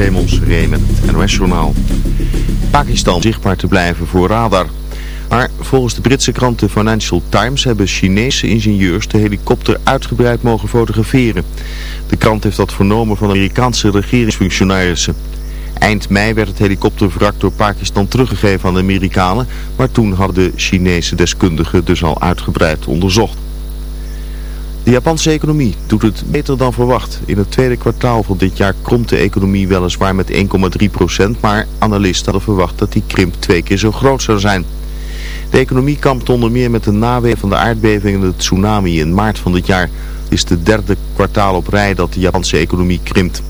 Raymond Seré met het NOS-journaal. Pakistan zichtbaar te blijven voor radar. Maar volgens de Britse krant The Financial Times hebben Chinese ingenieurs de helikopter uitgebreid mogen fotograferen. De krant heeft dat vernomen van Amerikaanse regeringsfunctionarissen. Eind mei werd het helikopterwrak door Pakistan teruggegeven aan de Amerikanen, maar toen hadden de Chinese deskundigen dus al uitgebreid onderzocht. De Japanse economie doet het beter dan verwacht. In het tweede kwartaal van dit jaar kromt de economie weliswaar met 1,3%, maar analisten hadden verwacht dat die krimp twee keer zo groot zou zijn. De economie kampt onder meer met de nawee van de aardbeving en de tsunami in maart van dit jaar. Het is de derde kwartaal op rij dat de Japanse economie krimpt.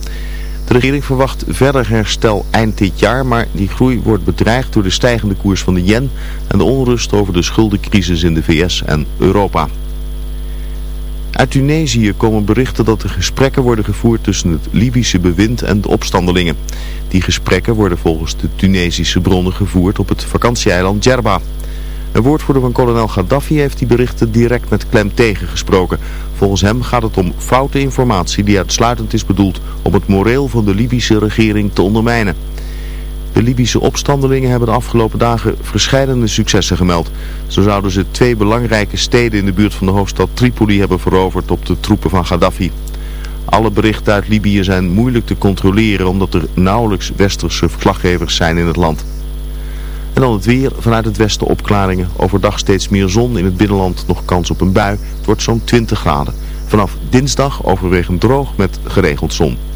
De regering verwacht verder herstel eind dit jaar, maar die groei wordt bedreigd door de stijgende koers van de yen en de onrust over de schuldencrisis in de VS en Europa. Uit Tunesië komen berichten dat er gesprekken worden gevoerd tussen het Libische bewind en de opstandelingen. Die gesprekken worden volgens de Tunesische bronnen gevoerd op het vakantieeiland Djerba. Een woordvoerder van kolonel Gaddafi heeft die berichten direct met klem tegengesproken. Volgens hem gaat het om foute informatie die uitsluitend is bedoeld om het moreel van de Libische regering te ondermijnen. De Libische opstandelingen hebben de afgelopen dagen verschillende successen gemeld. Zo zouden ze twee belangrijke steden in de buurt van de hoofdstad Tripoli hebben veroverd op de troepen van Gaddafi. Alle berichten uit Libië zijn moeilijk te controleren omdat er nauwelijks westerse verslaggevers zijn in het land. En dan het weer, vanuit het westen opklaringen. Overdag steeds meer zon, in het binnenland nog kans op een bui. Het wordt zo'n 20 graden. Vanaf dinsdag overwegend droog met geregeld zon.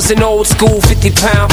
was an old school 50 pound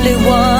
only one.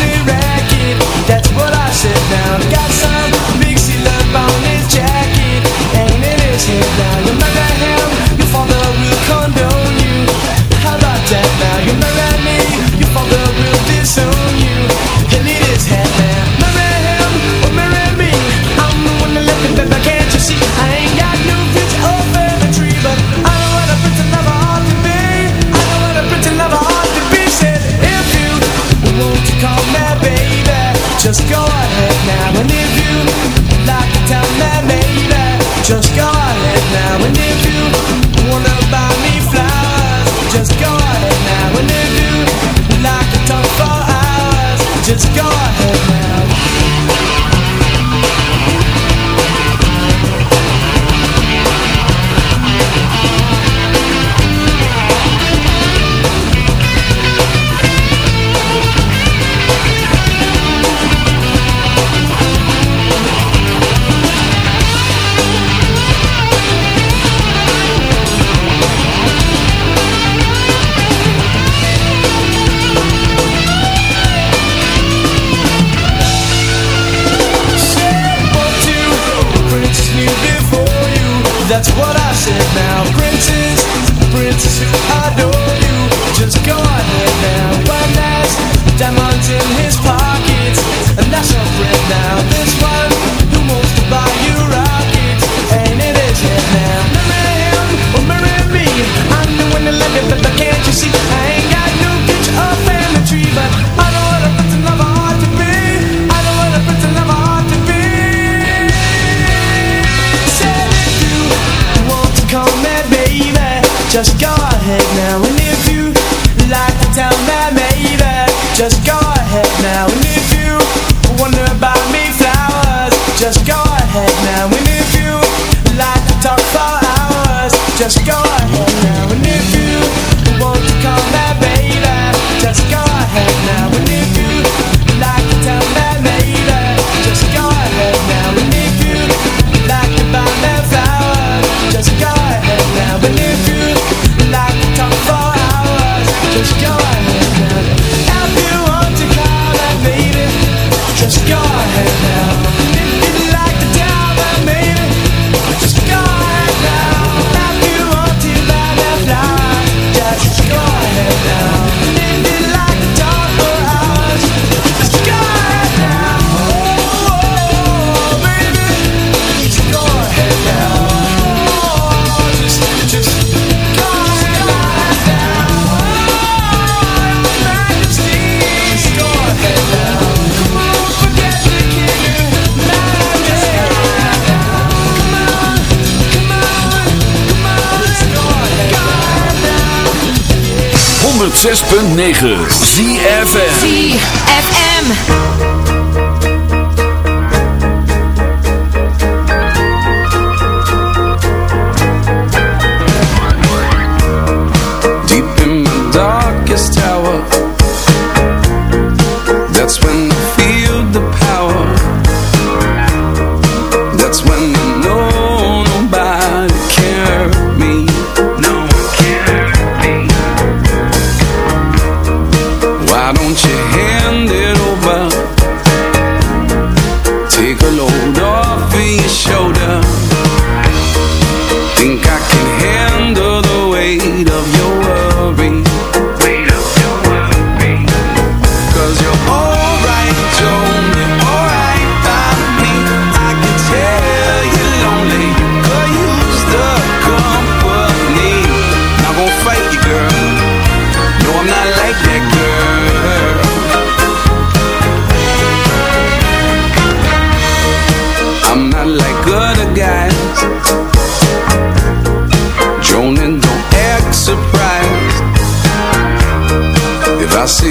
crazy Just go ahead now and if you like to tell me maybe. Just go ahead now and if you wonder about me flowers. Just go ahead now and if you like to talk for hours. Just go 106.9 ZFM ZFM hand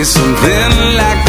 something like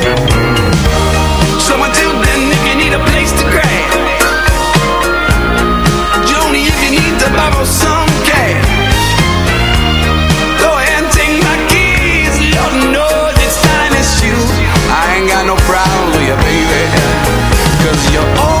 Cause you're all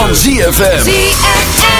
van ZFM. ZFM.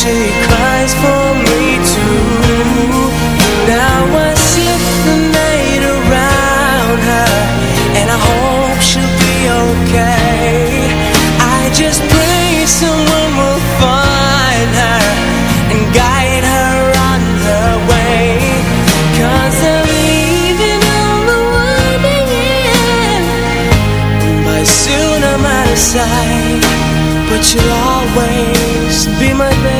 she cries for me too. Now I the night around her And I hope she'll be okay. I just pray someone will find her And guide her on her way. Cause I'm leaving the soon I'm out of sight But you'll always be my baby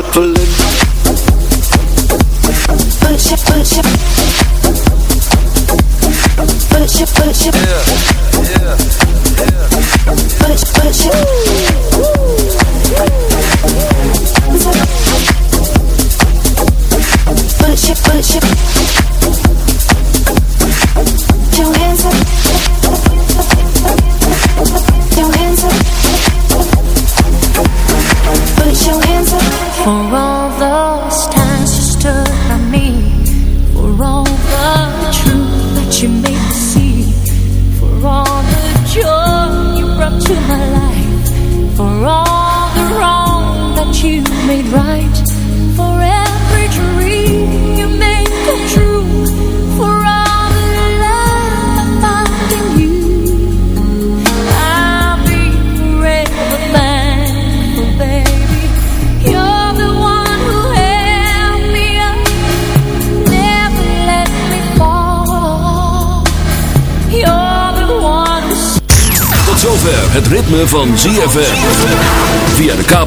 full,